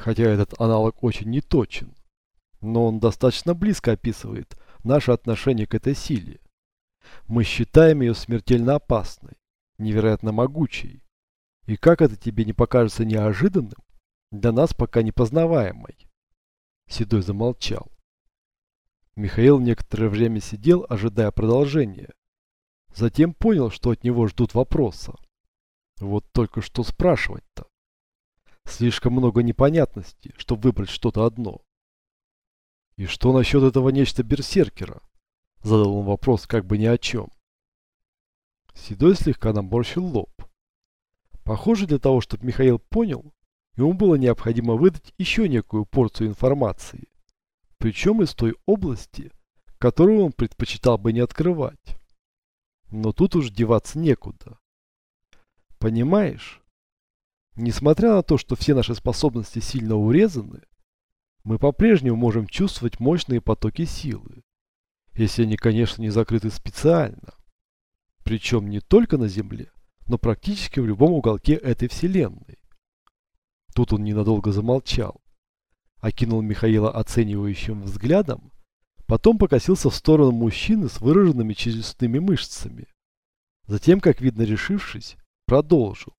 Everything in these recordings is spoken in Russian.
Хотя этот аналог очень неточен, но он достаточно близко описывает наше отношение к этой силе. Мы считаем ее смертельно опасной, невероятно могучей. И как это тебе не покажется неожиданным, для нас пока непознаваемой? Седой замолчал. Михаил некоторое время сидел, ожидая продолжения. Затем понял, что от него ждут вопроса. Вот только что спрашивать-то? Слишком много непонятностей, чтобы выбрать что-то одно. И что насчет этого нечто берсеркера? Задал он вопрос как бы ни о чем. Седой слегка наморщил лоб. Похоже, для того, чтобы Михаил понял, ему было необходимо выдать еще некую порцию информации. Причем из той области, которую он предпочитал бы не открывать. Но тут уж деваться некуда. Понимаешь? Несмотря на то, что все наши способности сильно урезаны, мы по-прежнему можем чувствовать мощные потоки силы, если они, конечно, не закрыты специально. Причем не только на Земле, но практически в любом уголке этой Вселенной. Тут он ненадолго замолчал, окинул Михаила оценивающим взглядом, потом покосился в сторону мужчины с выраженными челюстными мышцами. Затем, как видно решившись, продолжил.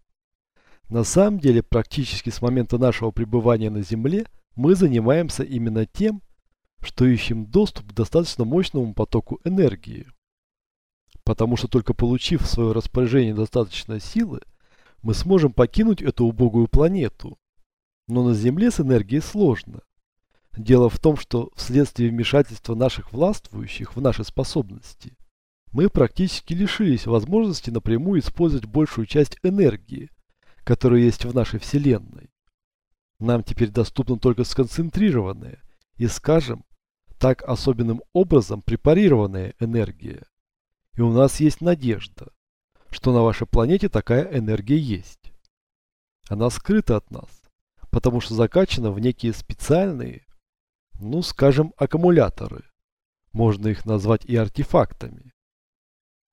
На самом деле, практически с момента нашего пребывания на Земле мы занимаемся именно тем, что ищем доступ к достаточно мощному потоку энергии. Потому что только получив в свое распоряжение достаточно силы, мы сможем покинуть эту убогую планету. Но на Земле с энергией сложно. Дело в том, что вследствие вмешательства наших властвующих в наши способности, мы практически лишились возможности напрямую использовать большую часть энергии, которая есть в нашей Вселенной. Нам теперь доступна только сконцентрированная и, скажем, так особенным образом препарированная энергия. И у нас есть надежда, что на вашей планете такая энергия есть. Она скрыта от нас, потому что закачана в некие специальные, ну, скажем, аккумуляторы. Можно их назвать и артефактами.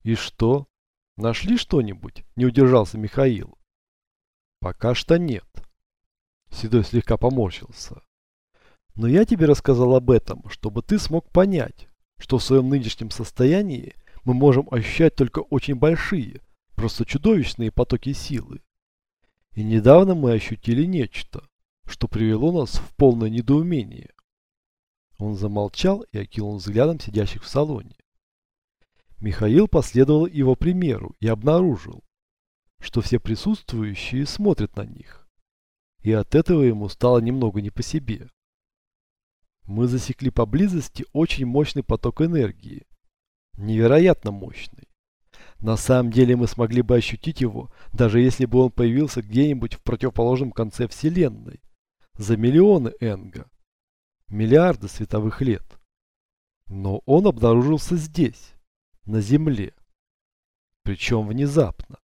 И что? Нашли что-нибудь? Не удержался Михаил. Пока что нет. Седой слегка поморщился. Но я тебе рассказал об этом, чтобы ты смог понять, что в своем нынешнем состоянии мы можем ощущать только очень большие, просто чудовищные потоки силы. И недавно мы ощутили нечто, что привело нас в полное недоумение. Он замолчал и окинул взглядом сидящих в салоне. Михаил последовал его примеру и обнаружил, что все присутствующие смотрят на них. И от этого ему стало немного не по себе. Мы засекли поблизости очень мощный поток энергии. Невероятно мощный. На самом деле мы смогли бы ощутить его, даже если бы он появился где-нибудь в противоположном конце Вселенной. За миллионы энга. Миллиарды световых лет. Но он обнаружился здесь на Земле. Причем внезапно.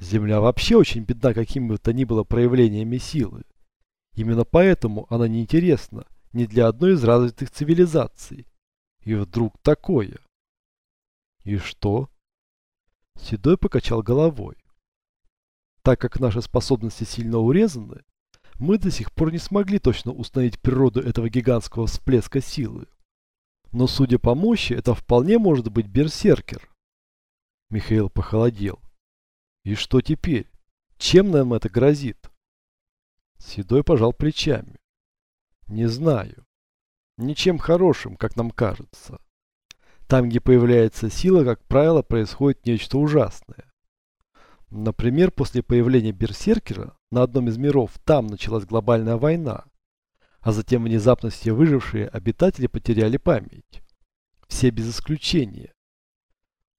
Земля вообще очень бедна какими бы то ни было проявлениями силы. Именно поэтому она неинтересна ни для одной из развитых цивилизаций. И вдруг такое. И что? Седой покачал головой. Так как наши способности сильно урезаны, мы до сих пор не смогли точно установить природу этого гигантского всплеска силы. Но судя по мощи, это вполне может быть берсеркер. Михаил похолодел. И что теперь? Чем нам это грозит? Седой пожал плечами. Не знаю. Ничем хорошим, как нам кажется. Там, где появляется сила, как правило, происходит нечто ужасное. Например, после появления Берсеркера на одном из миров там началась глобальная война, а затем внезапно все выжившие обитатели потеряли память. Все без исключения.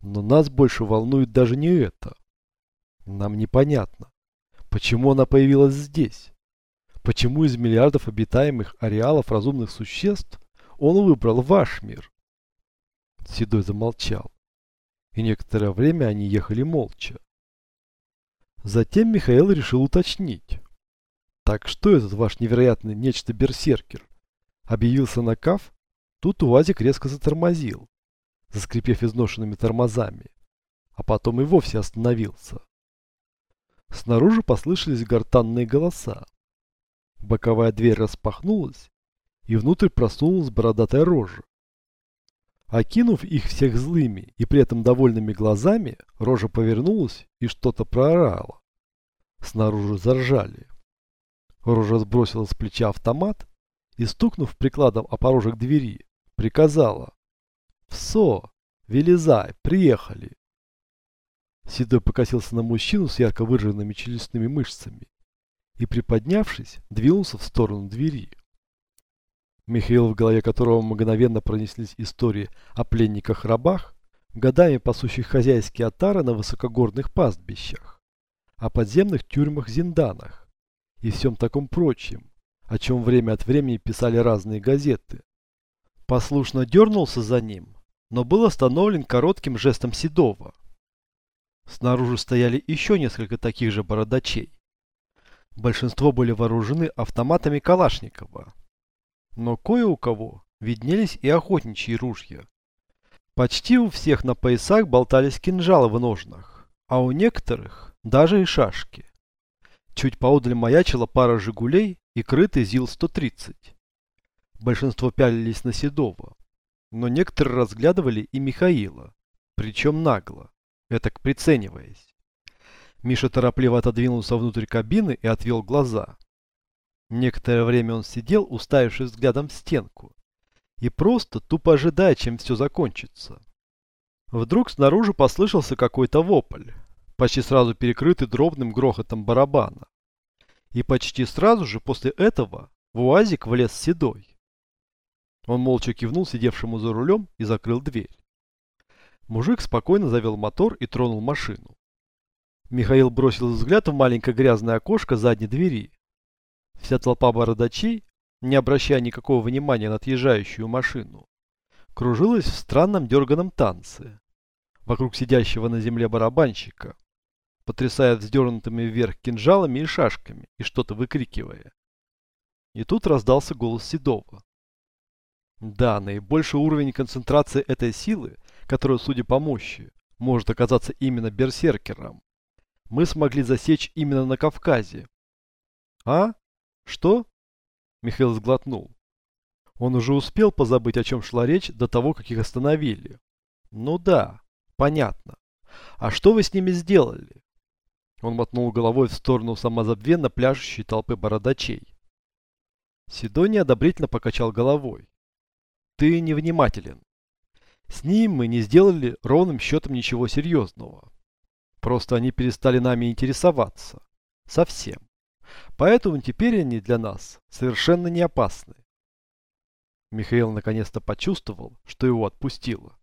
Но нас больше волнует даже не это. Нам непонятно, почему она появилась здесь. Почему из миллиардов обитаемых ареалов разумных существ он выбрал ваш мир? Седой замолчал. И некоторое время они ехали молча. Затем Михаил решил уточнить. Так что этот ваш невероятный нечто берсеркер? Объявился на каф? Тут УАЗик резко затормозил, заскрипев изношенными тормозами, а потом и вовсе остановился. Снаружи послышались гортанные голоса. Боковая дверь распахнулась, и внутрь просунулась бородатая рожа. Окинув их всех злыми и при этом довольными глазами, рожа повернулась и что-то проорала. Снаружи заржали. Рожа сбросила с плеча автомат и, стукнув прикладом о порожек двери, приказала. «Всо! Вылезай! Приехали!» Седой покосился на мужчину с ярко выраженными челюстными мышцами и, приподнявшись, двинулся в сторону двери. Михаил, в голове которого мгновенно пронеслись истории о пленниках-рабах, годами пасущих хозяйские отары на высокогорных пастбищах, о подземных тюрьмах-зинданах и всем таком прочем, о чем время от времени писали разные газеты. Послушно дернулся за ним, но был остановлен коротким жестом Седова. Снаружи стояли еще несколько таких же бородачей. Большинство были вооружены автоматами Калашникова но кое у кого виднелись и охотничьи ружья. Почти у всех на поясах болтались кинжалы в ножнах, а у некоторых даже и шашки. Чуть поодаль маячила пара «Жигулей» и крытый ЗИЛ-130. Большинство пялились на Седова, но некоторые разглядывали и Михаила, причем нагло, этак прицениваясь. Миша торопливо отодвинулся внутрь кабины и отвел глаза. Некоторое время он сидел, уставившись взглядом в стенку, и просто тупо ожидая, чем все закончится. Вдруг снаружи послышался какой-то вопль, почти сразу перекрытый дробным грохотом барабана. И почти сразу же после этого в УАЗик влез седой. Он молча кивнул сидевшему за рулем и закрыл дверь. Мужик спокойно завел мотор и тронул машину. Михаил бросил взгляд в маленькое грязное окошко задней двери Вся толпа бородачей, не обращая никакого внимания на отъезжающую машину, кружилась в странном дерганом танце вокруг сидящего на земле барабанщика, потрясая вздернутыми вверх кинжалами и шашками и что-то выкрикивая. И тут раздался голос Седова. Да, наибольший уровень концентрации этой силы, которая, судя по мощи, может оказаться именно берсеркером, мы смогли засечь именно на Кавказе. А? «Что?» Михаил сглотнул. Он уже успел позабыть, о чем шла речь, до того, как их остановили. «Ну да, понятно. А что вы с ними сделали?» Он мотнул головой в сторону самозабвенно пляшущей толпы бородачей. Седой неодобрительно покачал головой. «Ты невнимателен. С ним мы не сделали ровным счетом ничего серьезного. Просто они перестали нами интересоваться. Совсем. Поэтому теперь они для нас совершенно не опасны. Михаил наконец-то почувствовал, что его отпустило.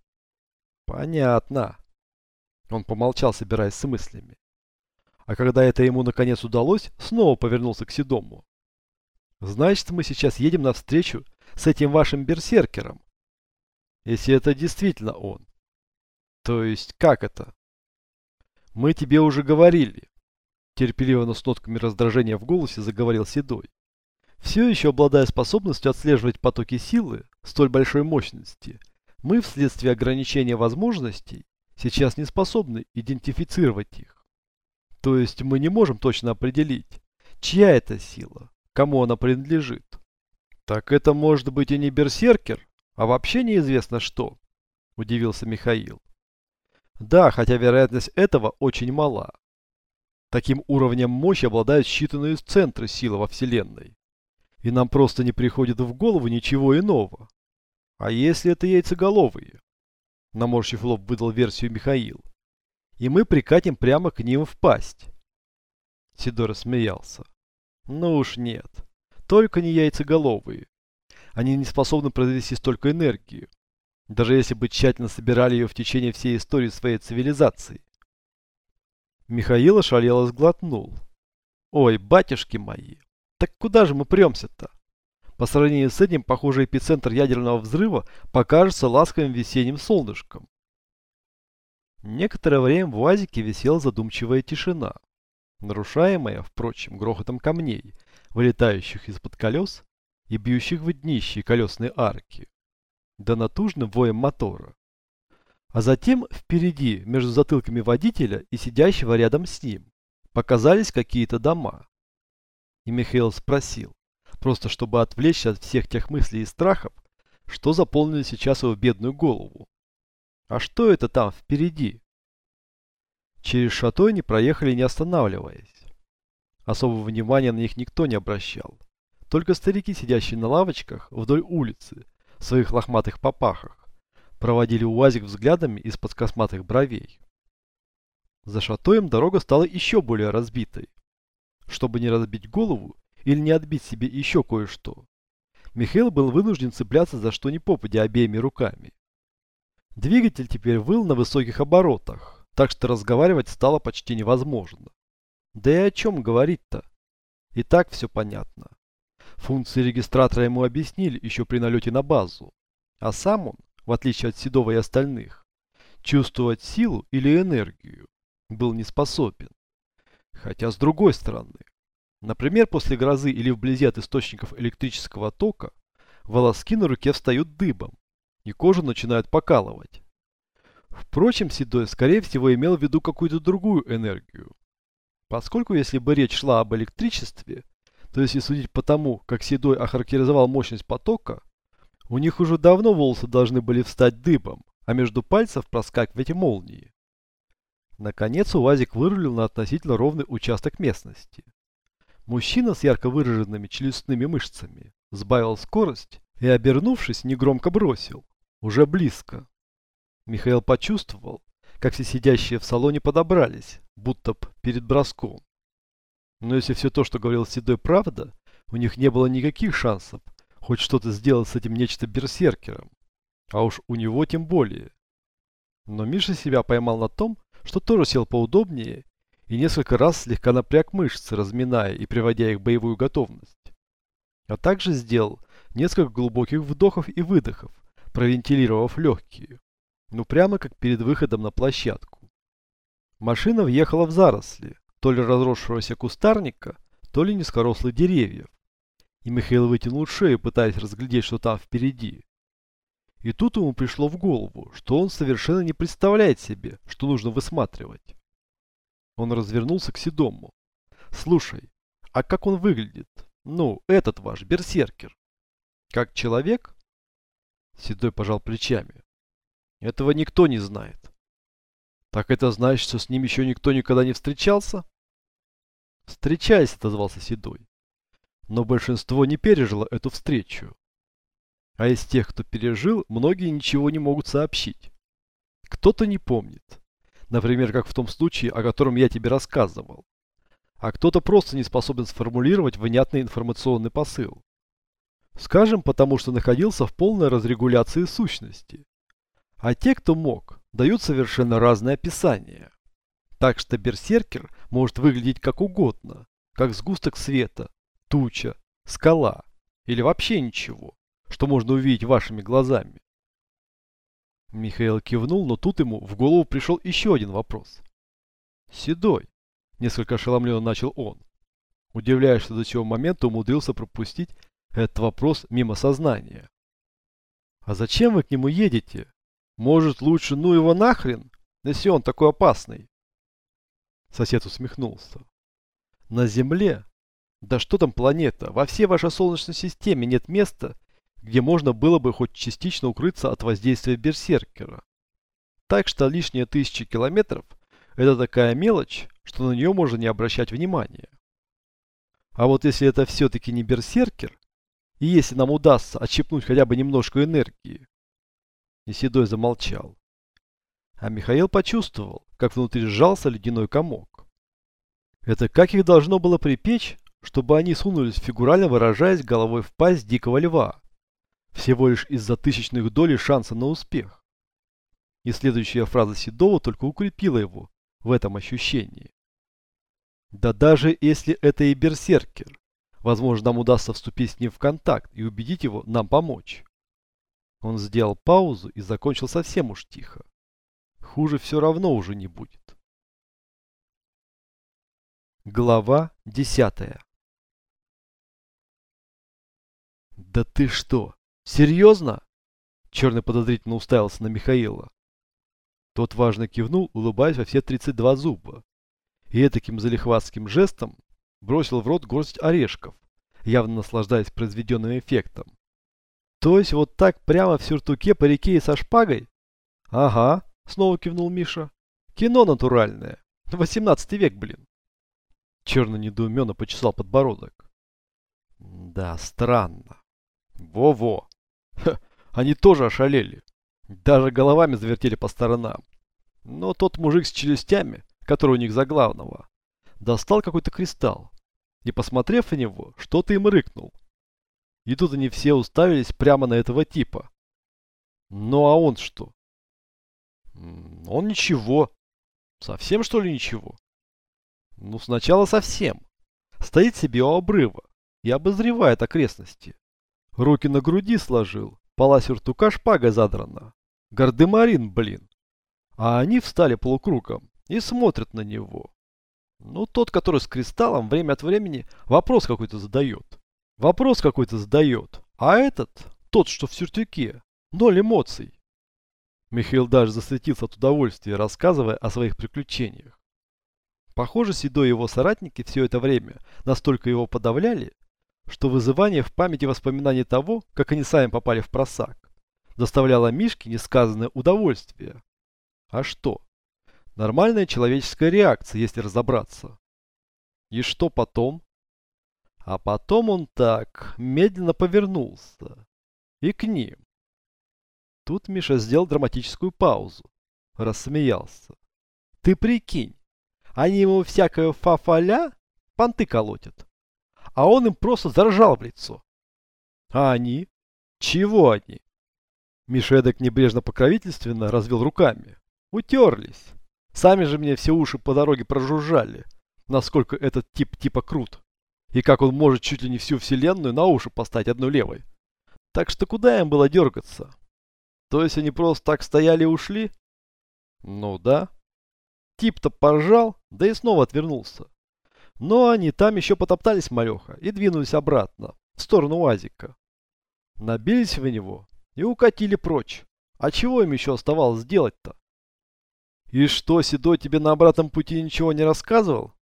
Понятно. Он помолчал, собираясь с мыслями. А когда это ему наконец удалось, снова повернулся к Седому. Значит, мы сейчас едем навстречу с этим вашим берсеркером. Если это действительно он. То есть, как это? Мы тебе уже говорили, терпеливо, но с нотками раздражения в голосе заговорил Седой. Все еще обладая способностью отслеживать потоки силы столь большой мощности, мы вследствие ограничения возможностей сейчас не способны идентифицировать их. То есть мы не можем точно определить, чья это сила, кому она принадлежит. Так это может быть и не берсеркер, а вообще неизвестно что, удивился Михаил. Да, хотя вероятность этого очень мала. Таким уровнем мощи обладают считанные центры силы во Вселенной. И нам просто не приходит в голову ничего иного. А если это яйцеголовые? Наморщив лоб, выдал версию Михаил. И мы прикатим прямо к ним в пасть. Сидор смеялся. Ну уж нет. Только не яйцеголовые. Они не способны произвести столько энергии. Даже если бы тщательно собирали ее в течение всей истории своей цивилизации. Михаил ошалело сглотнул. Ой, батюшки мои, так куда же мы премся-то? По сравнению с этим, похоже, эпицентр ядерного взрыва покажется ласковым весенним солнышком. Некоторое время в УАЗике висела задумчивая тишина, нарушаемая, впрочем, грохотом камней, вылетающих из-под колес и бьющих в днище колесной арки, да натужным воем мотора. А затем впереди, между затылками водителя и сидящего рядом с ним, показались какие-то дома. И Михаил спросил, просто чтобы отвлечься от всех тех мыслей и страхов, что заполнили сейчас его бедную голову. А что это там впереди? Через шато они проехали не останавливаясь. Особого внимания на них никто не обращал. Только старики, сидящие на лавочках вдоль улицы, в своих лохматых попахах, проводили УАЗик взглядами из-под косматых бровей. За шатоем дорога стала еще более разбитой. Чтобы не разбить голову или не отбить себе еще кое-что, Михаил был вынужден цепляться за что ни попадя обеими руками. Двигатель теперь выл на высоких оборотах, так что разговаривать стало почти невозможно. Да и о чем говорить-то? И так все понятно. Функции регистратора ему объяснили еще при налете на базу. А сам он, в отличие от Седова и остальных, чувствовать силу или энергию был не способен. Хотя с другой стороны, например, после грозы или вблизи от источников электрического тока, волоски на руке встают дыбом, и кожу начинают покалывать. Впрочем, Седой, скорее всего, имел в виду какую-то другую энергию. Поскольку если бы речь шла об электричестве, то если судить по тому, как Седой охарактеризовал мощность потока, у них уже давно волосы должны были встать дыбом, а между пальцев проскакивать молнии. Наконец УАЗик вырулил на относительно ровный участок местности. Мужчина с ярко выраженными челюстными мышцами сбавил скорость и, обернувшись, негромко бросил. Уже близко. Михаил почувствовал, как все сидящие в салоне подобрались, будто перед броском. Но если все то, что говорил Седой, правда, у них не было никаких шансов хоть что-то сделать с этим нечто берсеркером. А уж у него тем более. Но Миша себя поймал на том, что тоже сел поудобнее и несколько раз слегка напряг мышцы, разминая и приводя их в боевую готовность. А также сделал несколько глубоких вдохов и выдохов, провентилировав легкие. Ну прямо как перед выходом на площадку. Машина въехала в заросли, то ли разросшегося кустарника, то ли низкорослых деревьев. И Михаил вытянул шею, пытаясь разглядеть, что там впереди. И тут ему пришло в голову, что он совершенно не представляет себе, что нужно высматривать. Он развернулся к Седому. «Слушай, а как он выглядит? Ну, этот ваш, берсеркер. Как человек?» Седой пожал плечами. «Этого никто не знает». «Так это значит, что с ним еще никто никогда не встречался?» «Встречаясь», — отозвался Седой. Но большинство не пережило эту встречу. А из тех, кто пережил, многие ничего не могут сообщить. Кто-то не помнит. Например, как в том случае, о котором я тебе рассказывал. А кто-то просто не способен сформулировать внятный информационный посыл. Скажем, потому что находился в полной разрегуляции сущности. А те, кто мог, дают совершенно разные описания. Так что берсеркер может выглядеть как угодно, как сгусток света, туча, скала или вообще ничего, что можно увидеть вашими глазами. Михаил кивнул, но тут ему в голову пришел еще один вопрос. «Седой», — несколько ошеломленно начал он, удивляясь, что до сего момента умудрился пропустить этот вопрос мимо сознания. «А зачем вы к нему едете? Может, лучше ну его нахрен, если он такой опасный?» Сосед усмехнулся. На Земле, да что там планета, во всей вашей Солнечной системе нет места, где можно было бы хоть частично укрыться от воздействия берсеркера. Так что лишние тысячи километров – это такая мелочь, что на нее можно не обращать внимания. А вот если это все-таки не берсеркер, и если нам удастся отщепнуть хотя бы немножко энергии. И Седой замолчал. А Михаил почувствовал, как внутри сжался ледяной комок. Это как их должно было припечь, чтобы они сунулись, фигурально выражаясь, головой в пасть дикого льва. Всего лишь из-за тысячных долей шанса на успех. И следующая фраза Седова только укрепила его в этом ощущении. Да даже если это и берсеркер, возможно, нам удастся вступить с ним в контакт и убедить его нам помочь. Он сделал паузу и закончил совсем уж тихо. Хуже все равно уже не будет. Глава десятая «Да ты что, серьезно?» Черный подозрительно уставился на Михаила. Тот важно кивнул, улыбаясь во все 32 зуба. И таким залихватским жестом бросил в рот горсть орешков, явно наслаждаясь произведенным эффектом. То есть вот так прямо в сюртуке по реке и со шпагой? Ага, снова кивнул Миша. Кино натуральное. 18 век, блин. Черный недоуменно почесал подбородок. Да, странно. Во-во. Они тоже ошалели. Даже головами завертели по сторонам. Но тот мужик с челюстями, который у них за главного, достал какой-то кристалл и, посмотрев на него, что-то им рыкнул. И тут они все уставились прямо на этого типа. Ну а он что? Он ничего. Совсем что ли ничего? Ну сначала совсем. Стоит себе у обрыва и обозревает окрестности. Руки на груди сложил, пола сюртука шпага задрана. Гардемарин, блин. А они встали полукругом и смотрят на него. Ну, тот, который с кристаллом, время от времени вопрос какой-то задает. Вопрос какой-то задает. А этот, тот, что в сюртюке, ноль эмоций. Михаил даже засветился от удовольствия, рассказывая о своих приключениях. Похоже, Седой его соратники все это время настолько его подавляли, что вызывание в памяти воспоминаний того, как они сами попали в просак, доставляло Мишке несказанное удовольствие. А что? Нормальная человеческая реакция, если разобраться. И что потом? А потом он так, медленно повернулся. И к ним. Тут Миша сделал драматическую паузу. Рассмеялся. Ты прикинь, они ему всякое фафаля понты колотят. А он им просто заржал в лицо. А они? Чего они? Миша эдак небрежно-покровительственно развел руками. Утерлись. Сами же мне все уши по дороге прожужжали, насколько этот тип типа крут. И как он может чуть ли не всю вселенную на уши поставить одной левой. Так что куда им было дергаться? То есть они просто так стояли и ушли? Ну да. Тип-то поржал, да и снова отвернулся. Но они там еще потоптались малеха и двинулись обратно, в сторону УАЗика. Набились в него и укатили прочь. А чего им еще оставалось сделать-то? И что, Седой тебе на обратном пути ничего не рассказывал?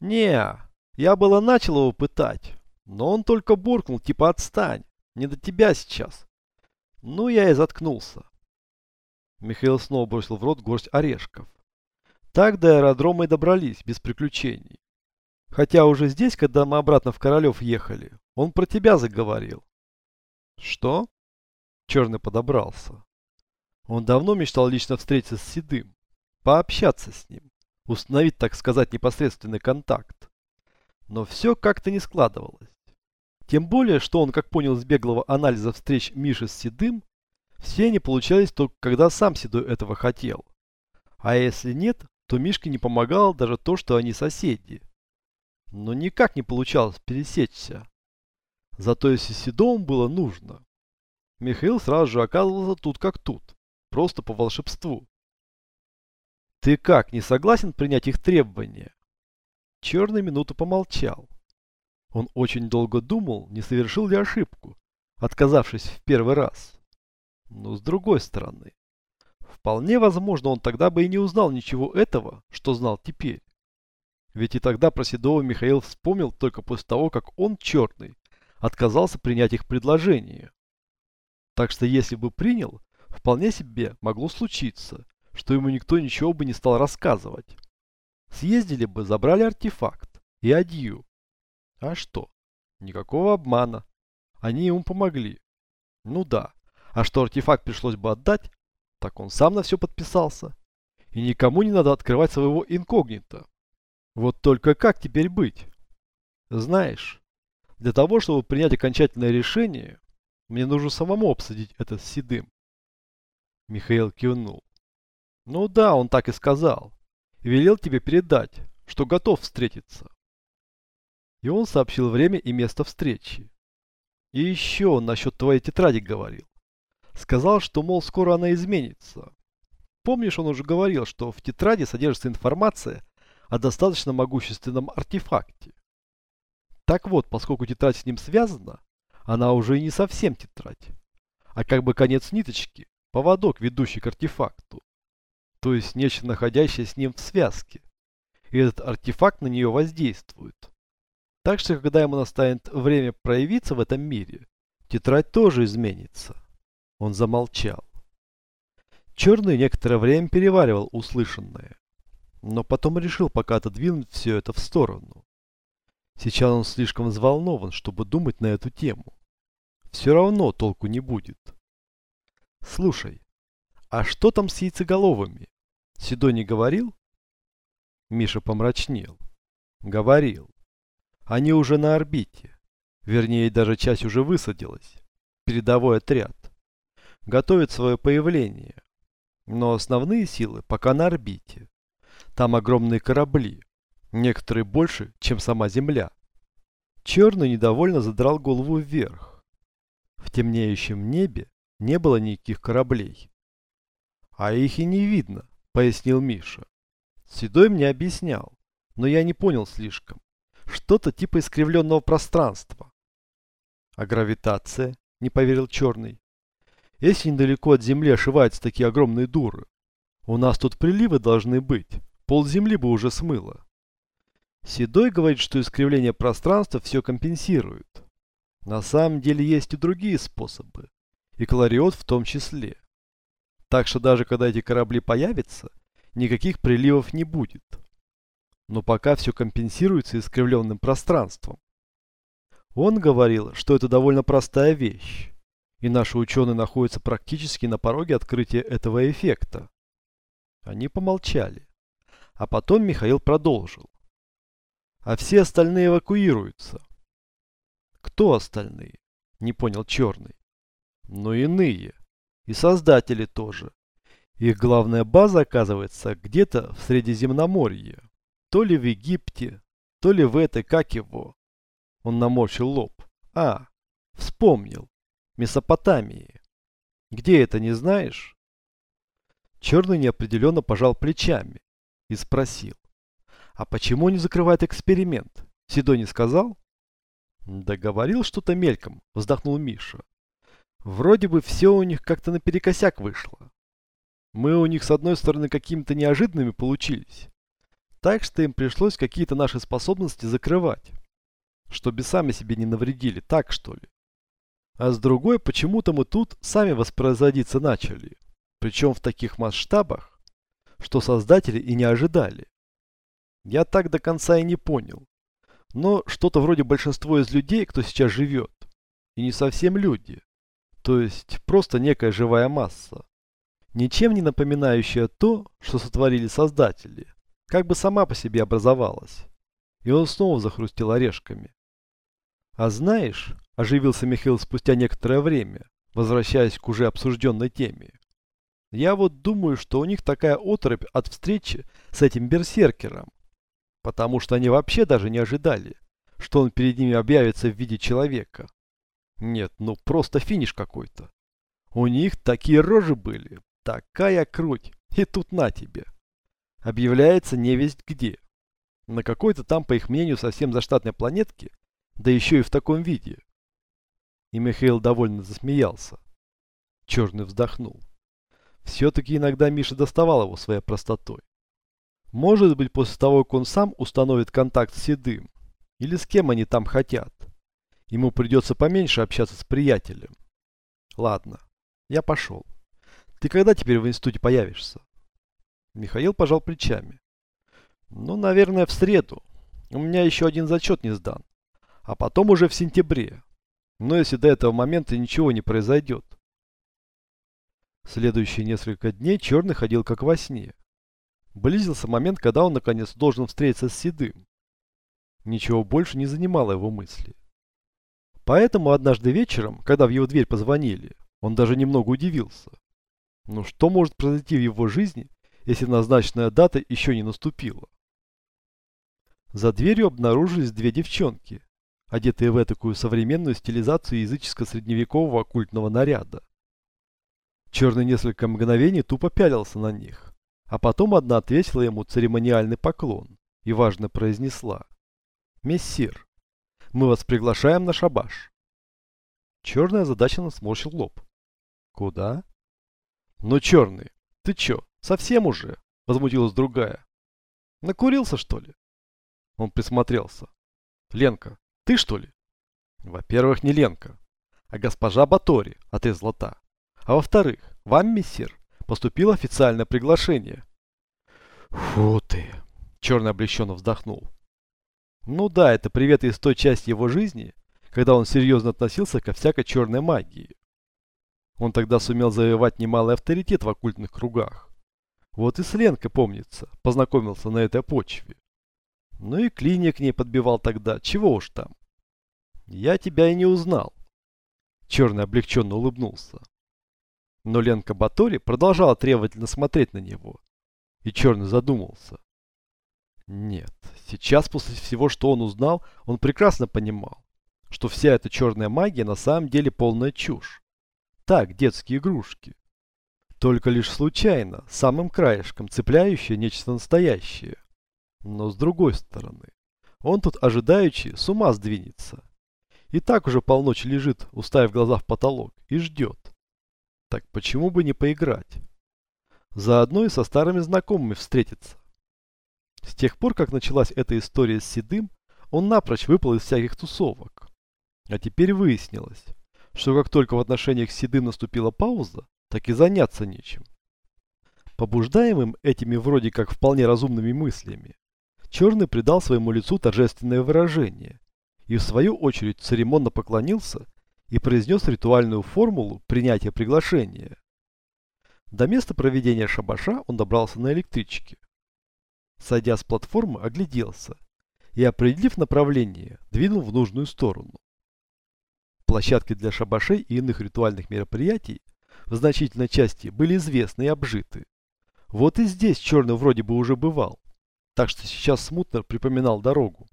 Не, я было начал его пытать, но он только буркнул, типа отстань, не до тебя сейчас. Ну, я и заткнулся. Михаил снова бросил в рот горсть орешков. Так до аэродрома и добрались, без приключений. Хотя уже здесь, когда мы обратно в Королев ехали, он про тебя заговорил. Что? Черный подобрался. Он давно мечтал лично встретиться с Седым пообщаться с ним, установить, так сказать, непосредственный контакт. Но все как-то не складывалось. Тем более, что он, как понял из беглого анализа встреч Миши с Седым, все они получались только когда сам Седой этого хотел. А если нет, то Мишке не помогало даже то, что они соседи. Но никак не получалось пересечься. Зато если Седому было нужно, Михаил сразу же оказывался тут как тут, просто по волшебству. Ты как, не согласен принять их требования? Черный минуту помолчал. Он очень долго думал, не совершил ли ошибку, отказавшись в первый раз. Но с другой стороны, вполне возможно, он тогда бы и не узнал ничего этого, что знал теперь. Ведь и тогда про Седова Михаил вспомнил только после того, как он, черный, отказался принять их предложение. Так что если бы принял, вполне себе могло случиться, что ему никто ничего бы не стал рассказывать. Съездили бы, забрали артефакт и адью. А что? Никакого обмана. Они ему помогли. Ну да. А что артефакт пришлось бы отдать, так он сам на все подписался. И никому не надо открывать своего инкогнито. Вот только как теперь быть? Знаешь, для того, чтобы принять окончательное решение, мне нужно самому обсудить это с Седым. Михаил кивнул. Ну да, он так и сказал. Велел тебе передать, что готов встретиться. И он сообщил время и место встречи. И еще он насчет твоей тетради говорил. Сказал, что, мол, скоро она изменится. Помнишь, он уже говорил, что в тетради содержится информация о достаточно могущественном артефакте. Так вот, поскольку тетрадь с ним связана, она уже и не совсем тетрадь, а как бы конец ниточки, поводок, ведущий к артефакту то есть нечто, находящее с ним в связке. И этот артефакт на нее воздействует. Так что, когда ему настанет время проявиться в этом мире, тетрадь тоже изменится. Он замолчал. Черный некоторое время переваривал услышанное, но потом решил пока отодвинуть все это в сторону. Сейчас он слишком взволнован, чтобы думать на эту тему. Все равно толку не будет. Слушай, а что там с яйцеголовыми? Седой не говорил? Миша помрачнел. Говорил. Они уже на орбите. Вернее, даже часть уже высадилась. Передовой отряд. Готовит свое появление. Но основные силы пока на орбите. Там огромные корабли. Некоторые больше, чем сама Земля. Черный недовольно задрал голову вверх. В темнеющем небе не было никаких кораблей. А их и не видно, пояснил Миша. Седой мне объяснял, но я не понял слишком. Что-то типа искривленного пространства. А гравитация? Не поверил Черный. Если недалеко от Земли ошиваются такие огромные дуры, у нас тут приливы должны быть. Пол Земли бы уже смыло. Седой говорит, что искривление пространства все компенсирует. На самом деле есть и другие способы. И Клариот в том числе. Так что даже когда эти корабли появятся, никаких приливов не будет. Но пока все компенсируется искривленным пространством. Он говорил, что это довольно простая вещь, и наши ученые находятся практически на пороге открытия этого эффекта. Они помолчали. А потом Михаил продолжил. А все остальные эвакуируются. Кто остальные? Не понял Черный. Но иные. И создатели тоже. Их главная база оказывается где-то в Средиземноморье. То ли в Египте, то ли в этой, как его. Он наморщил лоб. А, вспомнил. Месопотамии. Где это, не знаешь? Черный неопределенно пожал плечами и спросил. А почему не закрывает эксперимент? Сидони сказал? Да говорил что-то мельком, вздохнул Миша. Вроде бы все у них как-то наперекосяк вышло. Мы у них с одной стороны какими-то неожиданными получились. Так что им пришлось какие-то наши способности закрывать. Чтобы сами себе не навредили, так что ли. А с другой, почему-то мы тут сами воспроизводиться начали. Причем в таких масштабах, что создатели и не ожидали. Я так до конца и не понял. Но что-то вроде большинство из людей, кто сейчас живет, и не совсем люди. То есть просто некая живая масса. Ничем не напоминающая то, что сотворили создатели. Как бы сама по себе образовалась. И он снова захрустел орешками. А знаешь, оживился Михаил спустя некоторое время, возвращаясь к уже обсужденной теме. Я вот думаю, что у них такая оторопь от встречи с этим берсеркером. Потому что они вообще даже не ожидали, что он перед ними объявится в виде человека. Нет, ну просто финиш какой-то. У них такие рожи были, такая круть, и тут на тебе. Объявляется невесть где. На какой-то там, по их мнению, совсем заштатной планетке, да еще и в таком виде. И Михаил довольно засмеялся. Черный вздохнул. Все-таки иногда Миша доставал его своей простотой. Может быть, после того, как он сам установит контакт с Седым, или с кем они там хотят, Ему придется поменьше общаться с приятелем. Ладно, я пошел. Ты когда теперь в институте появишься? Михаил пожал плечами. Ну, наверное, в среду. У меня еще один зачет не сдан. А потом уже в сентябре. Но если до этого момента ничего не произойдет. Следующие несколько дней Черный ходил как во сне. Близился момент, когда он наконец должен встретиться с Седым. Ничего больше не занимало его мысли. Поэтому однажды вечером, когда в его дверь позвонили, он даже немного удивился. Ну что может произойти в его жизни, если назначенная дата еще не наступила? За дверью обнаружились две девчонки, одетые в такую современную стилизацию языческо-средневекового оккультного наряда. Черный несколько мгновений тупо пялился на них, а потом одна ответила ему церемониальный поклон и важно произнесла «Мессир». Мы вас приглашаем на шабаш. Черный озадаченно сморщил лоб. Куда? Ну, черный, ты чё, совсем уже? Возмутилась другая. Накурился, что ли? Он присмотрелся. Ленка, ты что ли? Во-первых, не Ленка, а госпожа Батори, отрезала та. А во-вторых, вам, мессир, поступило официальное приглашение. Фу ты, черный облегченно вздохнул. Ну да, это привет из той части его жизни, когда он серьезно относился ко всякой черной магии. Он тогда сумел завоевать немалый авторитет в оккультных кругах. Вот и с Ленкой, помнится, познакомился на этой почве. Ну и клинья к ней подбивал тогда, чего уж там. Я тебя и не узнал. Черный облегченно улыбнулся. Но Ленка Батори продолжала требовательно смотреть на него. И Черный задумался. Нет, сейчас после всего, что он узнал, он прекрасно понимал, что вся эта черная магия на самом деле полная чушь. Так, детские игрушки. Только лишь случайно, самым краешком, цепляющее нечто настоящее. Но с другой стороны, он тут ожидающий с ума сдвинется. И так уже полночи лежит, уставив глаза в потолок, и ждет. Так почему бы не поиграть? Заодно и со старыми знакомыми встретиться. С тех пор, как началась эта история с Седым, он напрочь выпал из всяких тусовок. А теперь выяснилось, что как только в отношениях с Седым наступила пауза, так и заняться нечем. Побуждаемым этими вроде как вполне разумными мыслями, Черный придал своему лицу торжественное выражение и в свою очередь церемонно поклонился и произнес ритуальную формулу принятия приглашения. До места проведения шабаша он добрался на электричке. Сойдя с платформы, огляделся и, определив направление, двинул в нужную сторону. Площадки для шабашей и иных ритуальных мероприятий в значительной части были известны и обжиты. Вот и здесь Черный вроде бы уже бывал, так что сейчас смутно припоминал дорогу.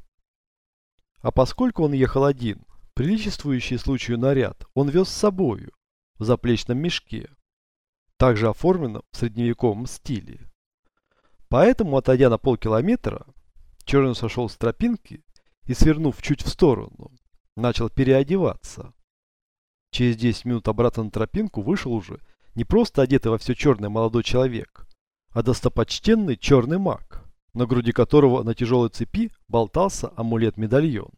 А поскольку он ехал один, приличествующий случаю наряд он вез с собою в заплечном мешке, также оформлено в средневековом стиле. Поэтому, отойдя на полкилометра, Черный сошел с тропинки и, свернув чуть в сторону, начал переодеваться. Через 10 минут обратно на тропинку вышел уже не просто одетый во все черное молодой человек, а достопочтенный черный маг, на груди которого на тяжелой цепи болтался амулет-медальон.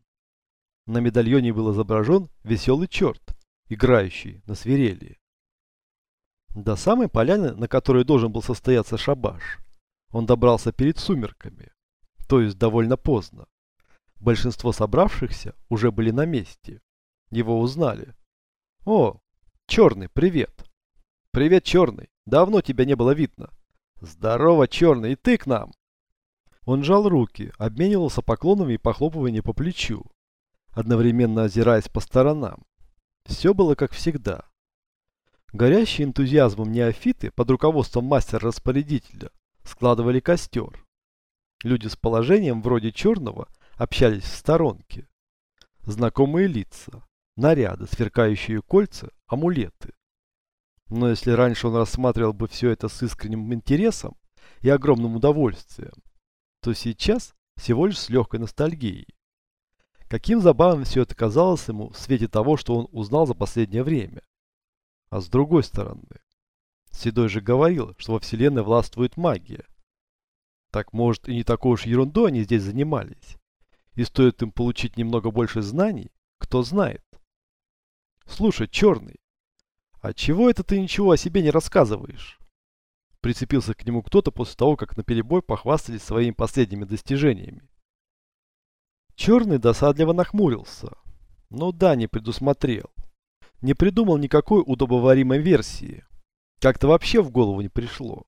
На медальоне был изображен веселый черт, играющий на свирели. До самой поляны, на которой должен был состояться шабаш, он добрался перед сумерками, то есть довольно поздно. Большинство собравшихся уже были на месте. Его узнали. «О, Черный, привет!» «Привет, Черный! Давно тебя не было видно!» «Здорово, Черный, и ты к нам!» Он жал руки, обменивался поклонами и похлопыванием по плечу, одновременно озираясь по сторонам. Все было как всегда. Горящие энтузиазмом неофиты под руководством мастера-распорядителя складывали костер. Люди с положением вроде черного общались в сторонке. Знакомые лица, наряды, сверкающие кольца, амулеты. Но если раньше он рассматривал бы все это с искренним интересом и огромным удовольствием, то сейчас всего лишь с легкой ностальгией. Каким забавным все это казалось ему в свете того, что он узнал за последнее время. А с другой стороны, Седой же говорил, что во Вселенной властвует магия. Так может и не такой уж ерундой они здесь занимались. И стоит им получить немного больше знаний, кто знает. Слушай, Черный, а чего это ты ничего о себе не рассказываешь? Прицепился к нему кто-то после того, как на перебой похвастались своими последними достижениями. Черный досадливо нахмурился. Ну да, не предусмотрел. Не придумал никакой удобоваримой версии. Как-то вообще в голову не пришло.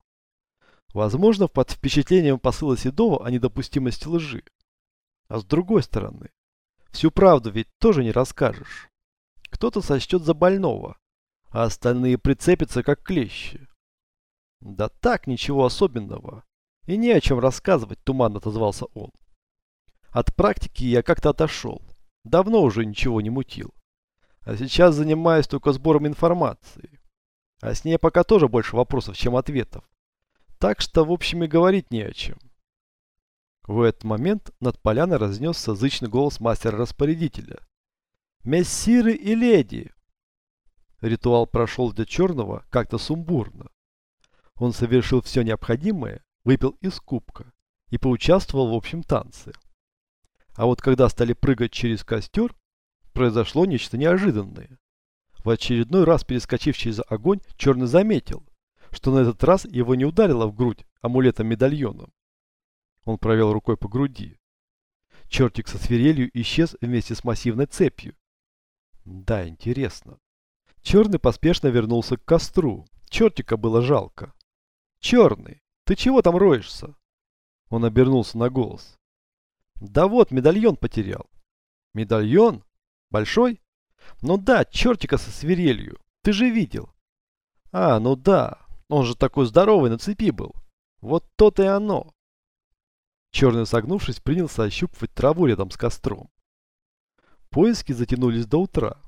Возможно, под впечатлением посыла Седова о недопустимости лжи. А с другой стороны, всю правду ведь тоже не расскажешь. Кто-то сочтет за больного, а остальные прицепятся как клещи. Да так, ничего особенного. И не о чем рассказывать, туманно отозвался он. От практики я как-то отошел. Давно уже ничего не мутил. А сейчас занимаюсь только сбором информации. А с ней пока тоже больше вопросов, чем ответов. Так что, в общем, и говорить не о чем. В этот момент над поляной разнесся зычный голос мастера-распорядителя. «Мессиры и леди!» Ритуал прошел для Черного как-то сумбурно. Он совершил все необходимое, выпил из кубка и поучаствовал в общем танце. А вот когда стали прыгать через костер, произошло нечто неожиданное. В очередной раз перескочив через огонь, Черный заметил, что на этот раз его не ударило в грудь амулетом-медальоном. Он провел рукой по груди. Чертик со свирелью исчез вместе с массивной цепью. Да, интересно. Черный поспешно вернулся к костру. Чертика было жалко. «Черный, ты чего там роешься?» Он обернулся на голос. «Да вот, медальон потерял». «Медальон? Большой?» «Ну да, чертика со свирелью. Ты же видел». «А, ну да. Он же такой здоровый на цепи был. Вот то-то и оно». Черный, согнувшись, принялся ощупывать траву рядом с костром. Поиски затянулись до утра,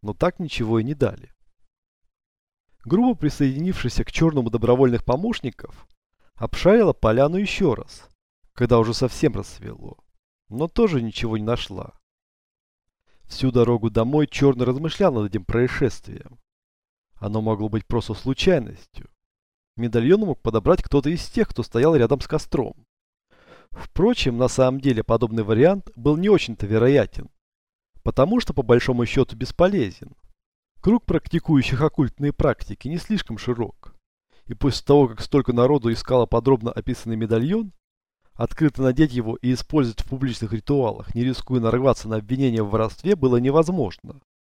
но так ничего и не дали. Группа, присоединившаяся к черному добровольных помощников, обшарила поляну еще раз, когда уже совсем рассвело, но тоже ничего не нашла. Всю дорогу домой Черный размышлял над этим происшествием. Оно могло быть просто случайностью. Медальон мог подобрать кто-то из тех, кто стоял рядом с костром. Впрочем, на самом деле подобный вариант был не очень-то вероятен, потому что по большому счету бесполезен. Круг практикующих оккультные практики не слишком широк. И после того, как столько народу искало подробно описанный медальон, открыто надеть его и использовать в публичных ритуалах, не рискуя нарваться на обвинение в воровстве, было невозможно.